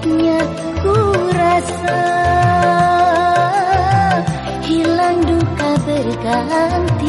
sejuknya ku rasa Hilang duka berganti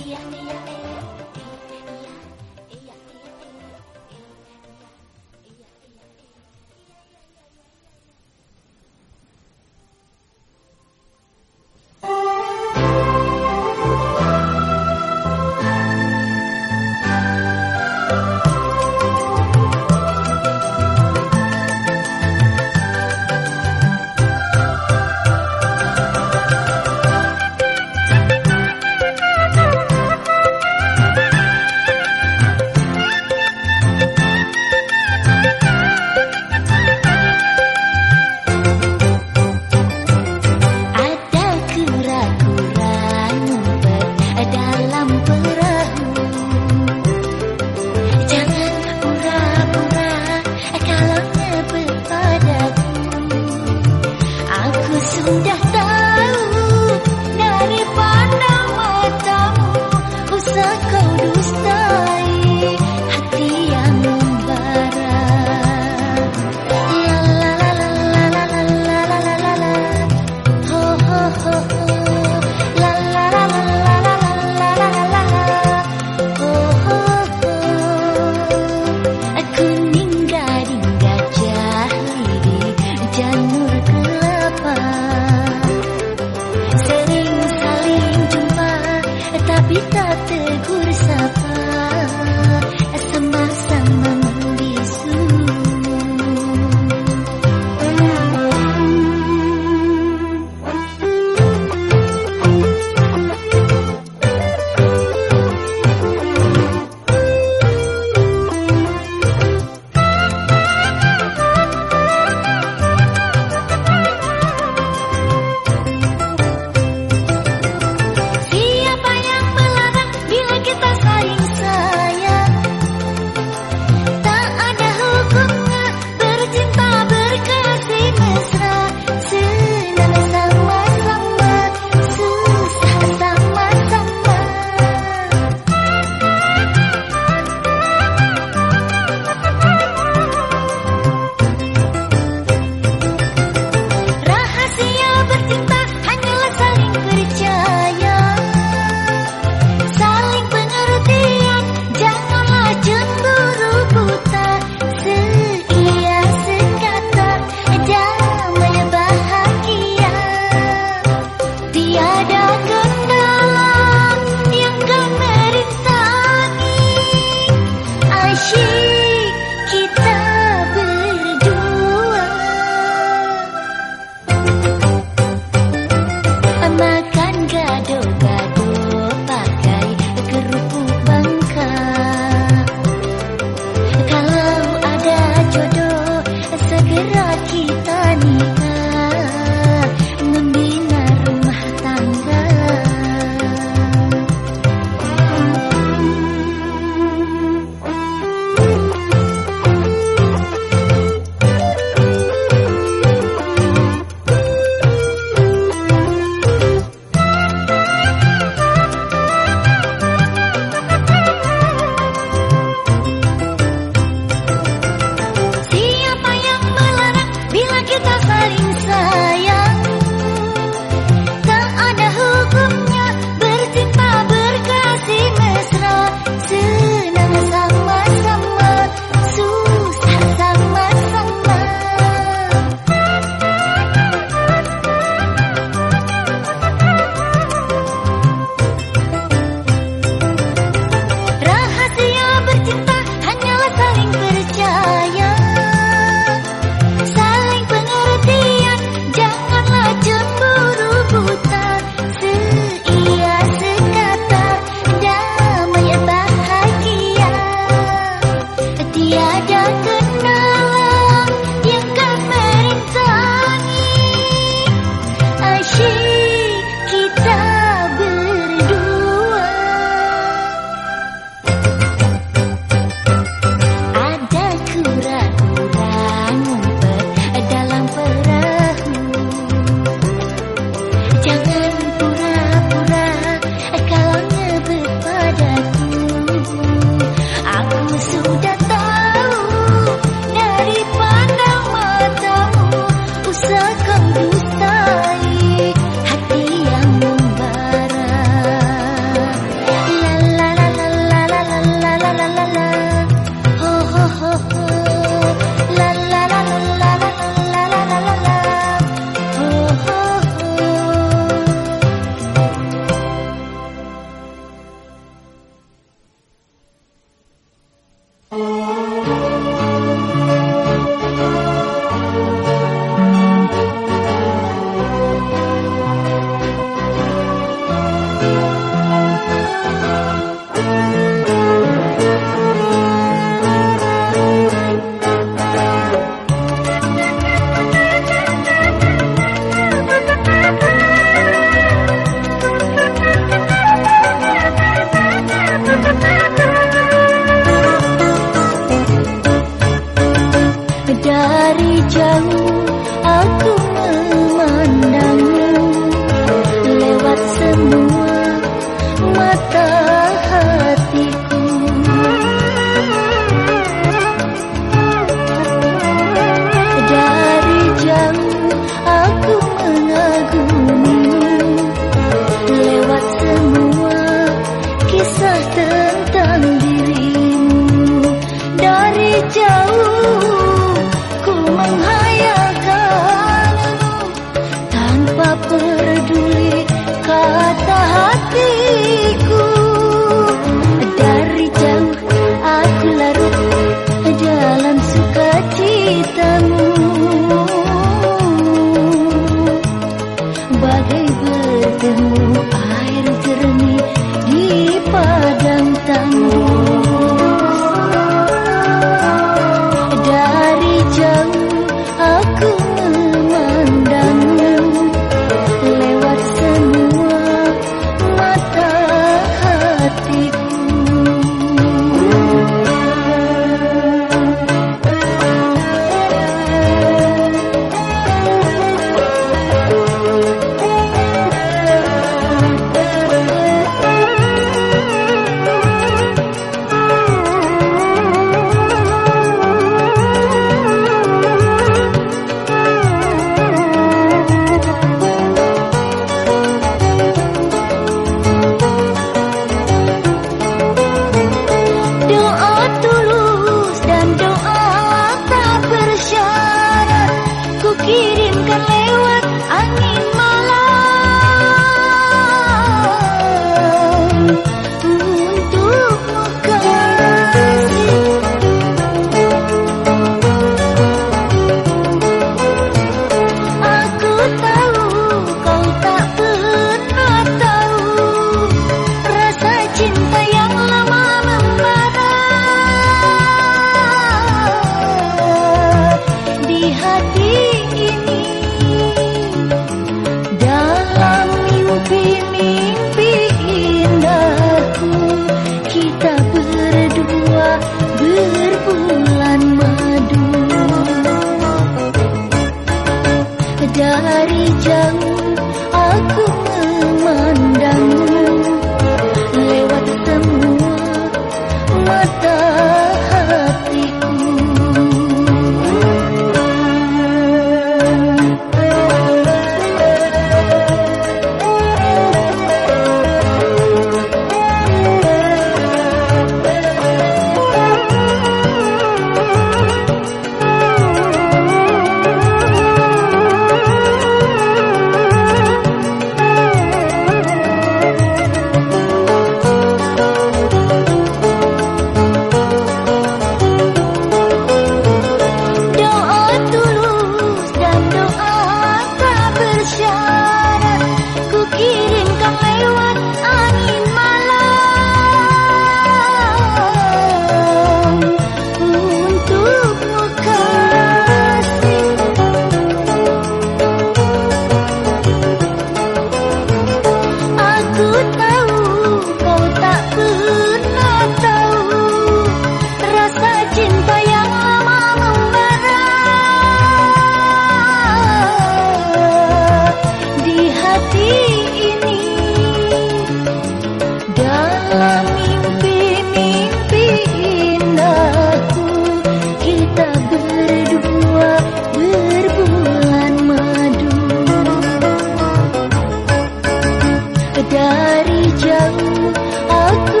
dari jauh aku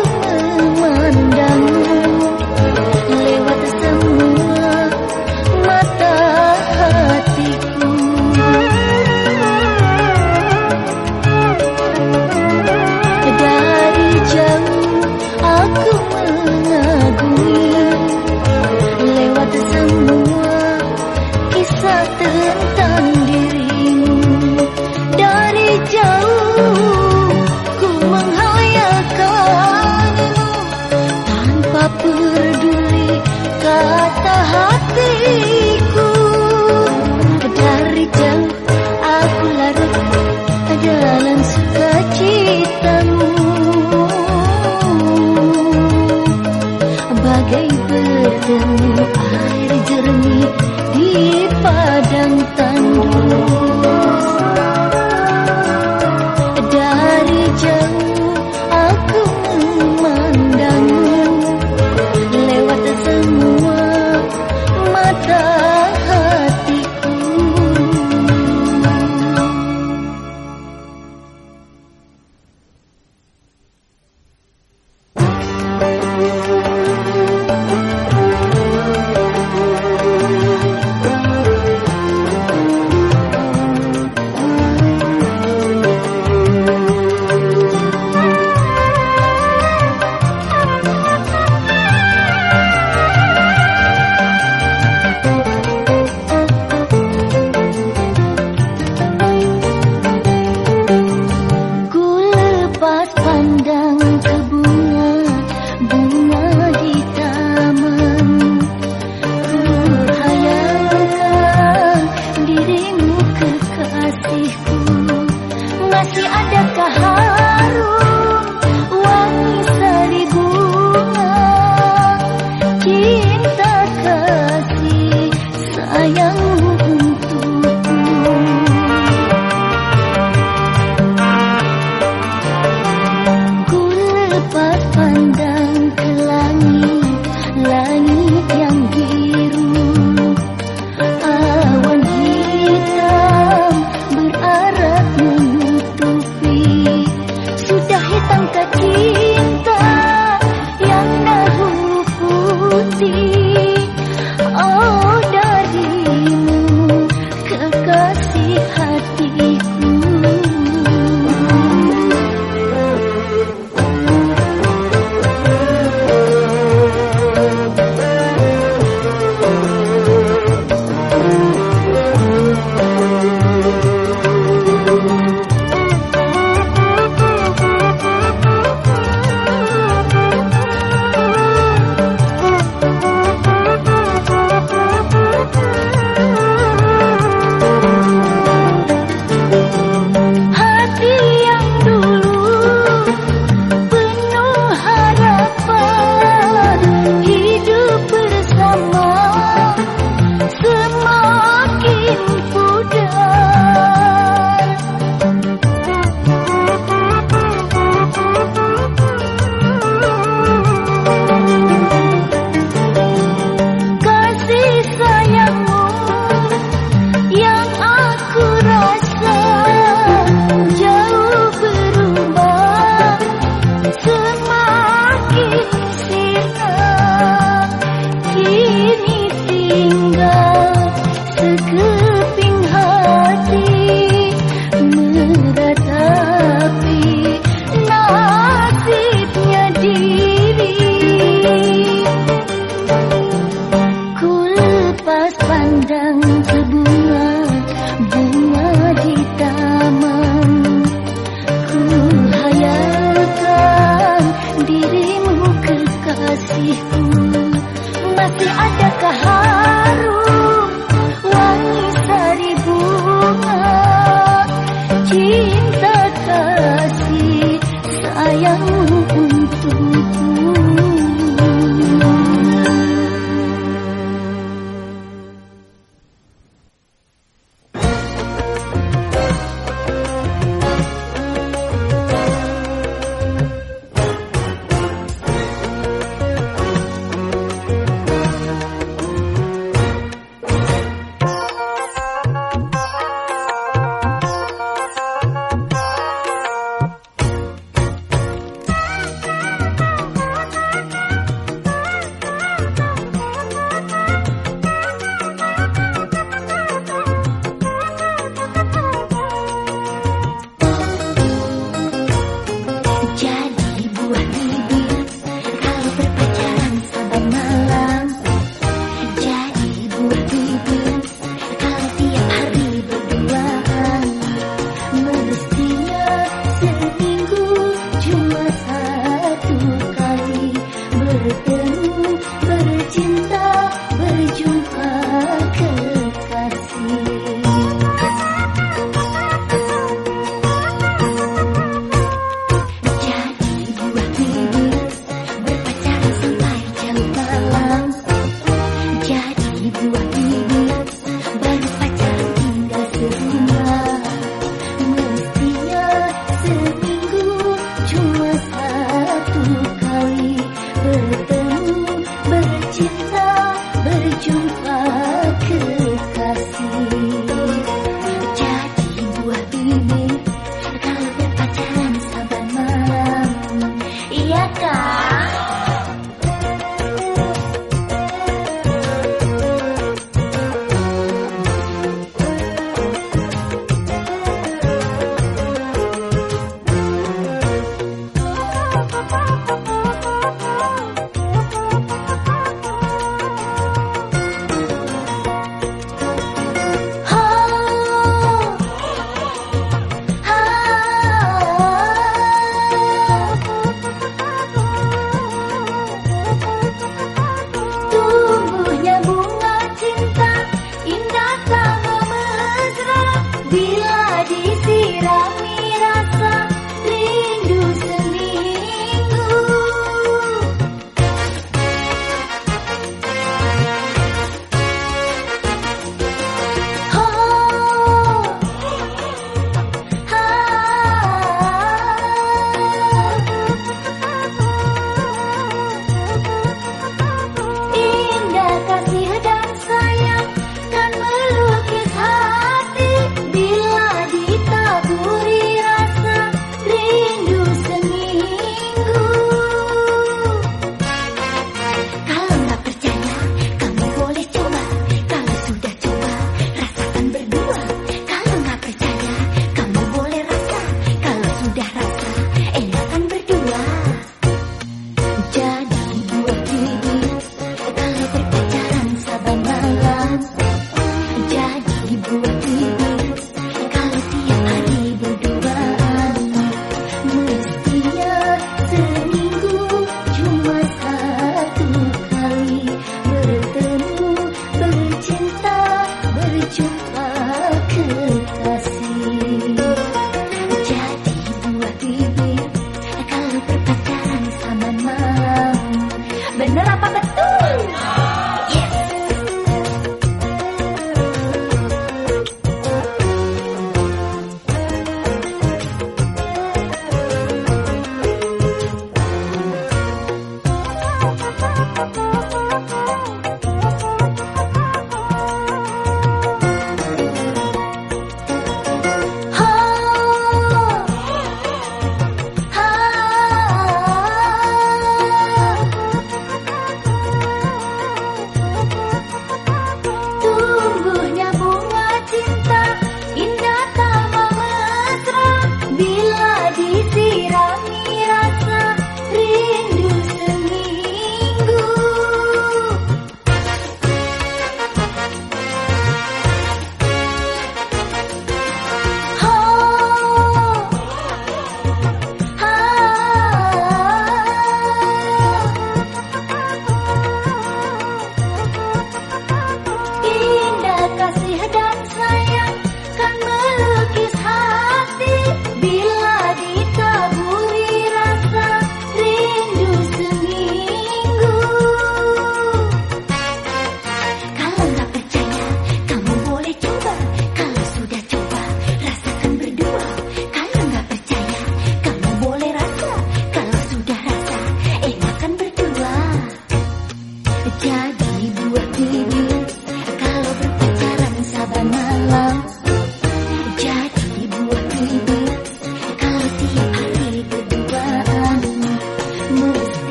memandangmu. Thank you.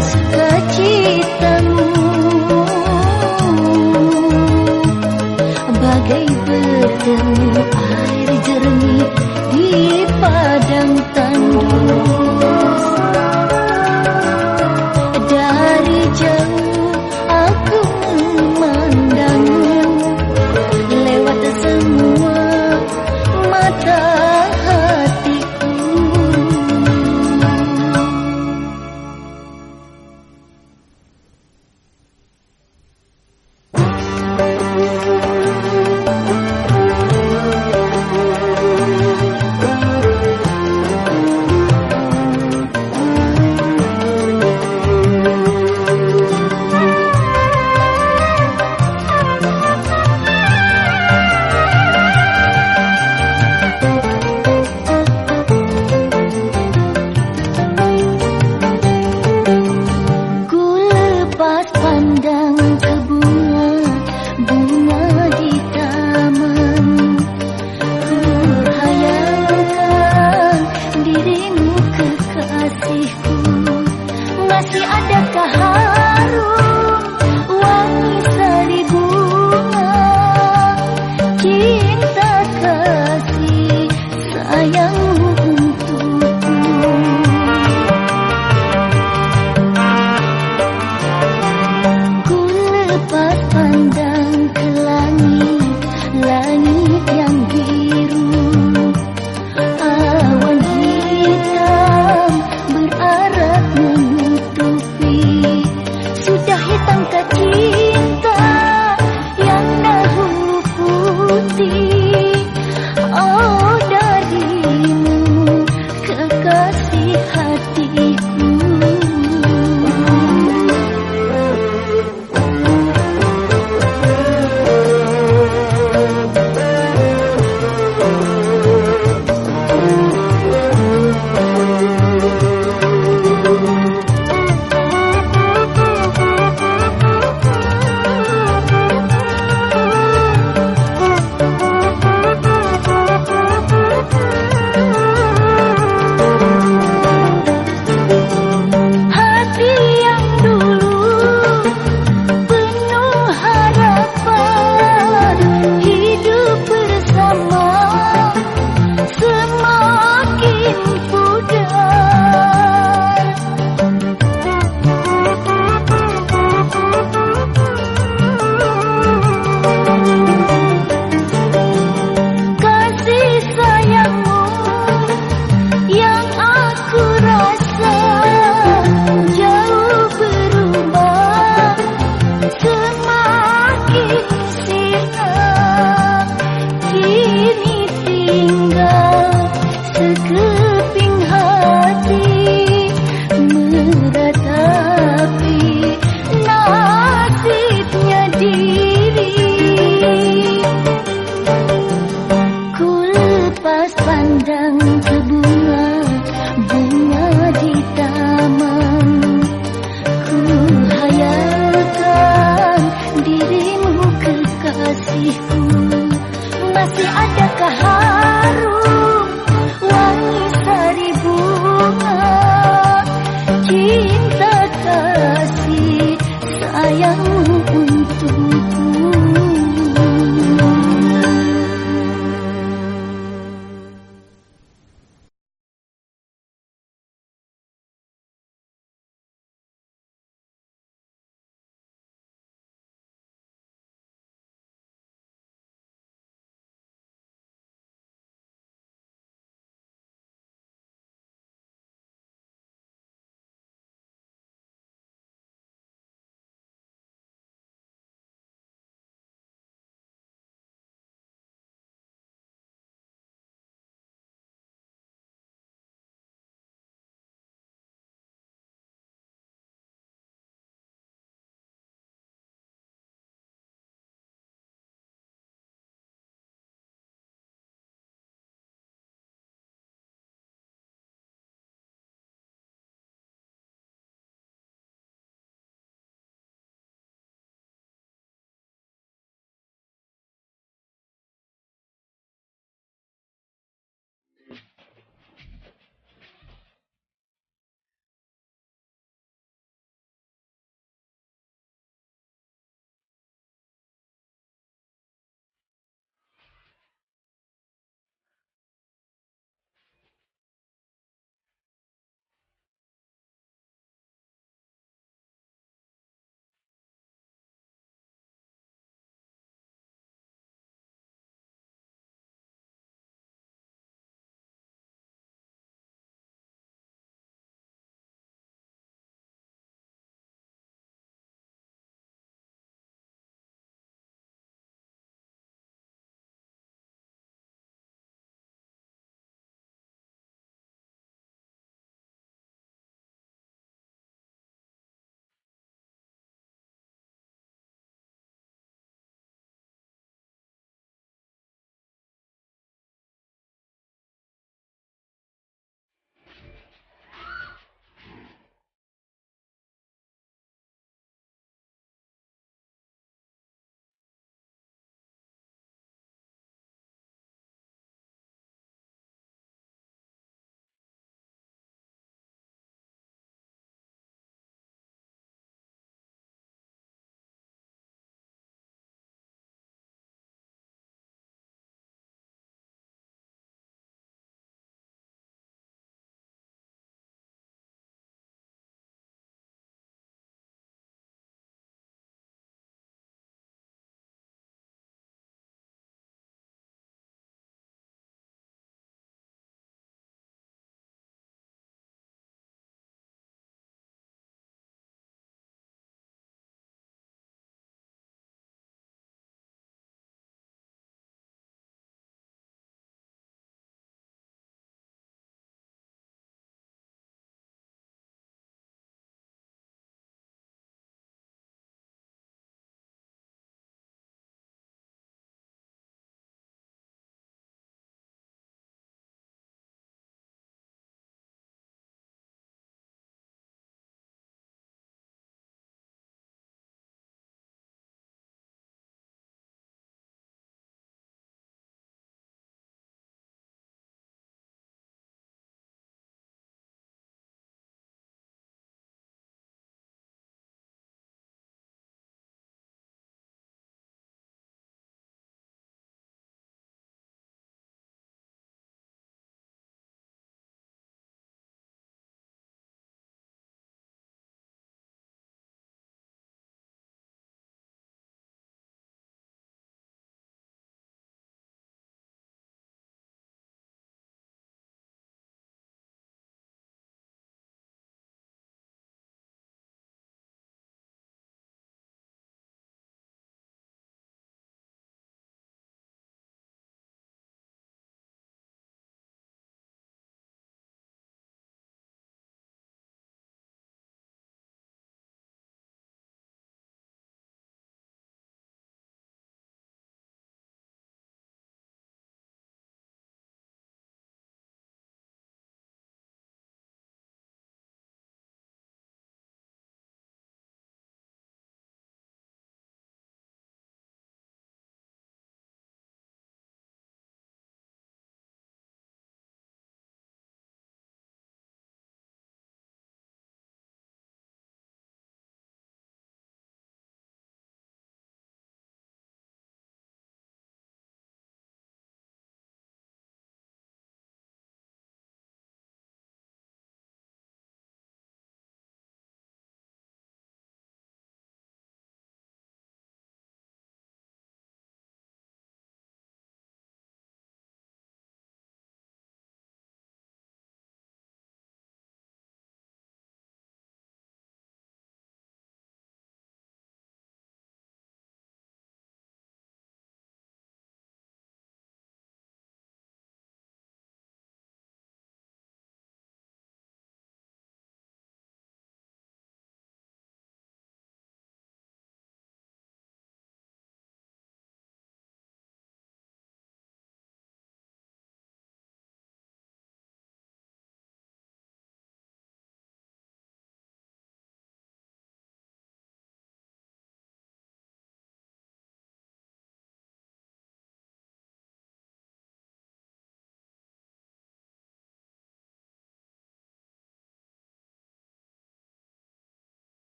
dance.